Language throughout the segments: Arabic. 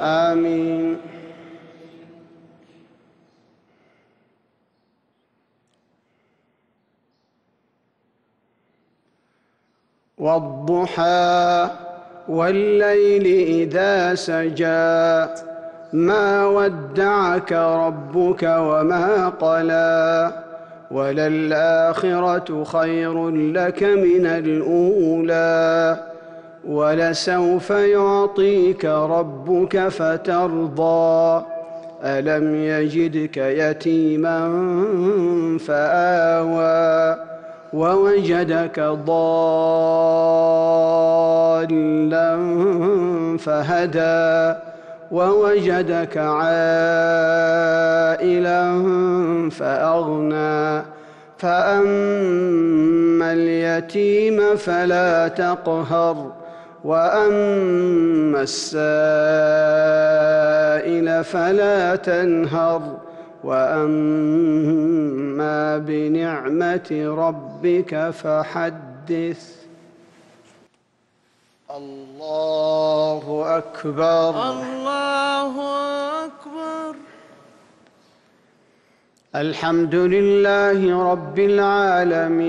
آمين. والضحى والليل إذا سجى ما ودعك ربك وما قلى وللآخرة خير لك من الأولى. ولسوف يعطيك ربك فترضى. ألم يجدك يتيما فآوى ووجدك ضالا فهدى ووجدك عائلا فأغنى. فأما اليتيم فلا تقهر وأما السائل فلا تنهر. وأما بنعمة ربك فحدث. الله أكبر. الله أكبر. الحمد لله رب العالمين.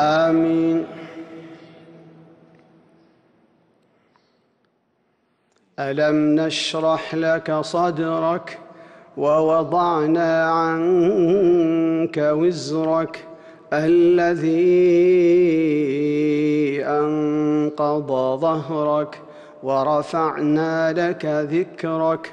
آمين. ألم نشرح لك صدرك ووضعنا عنك وزرك الذي أنقض ظهرك ورفعنا لك ذكرك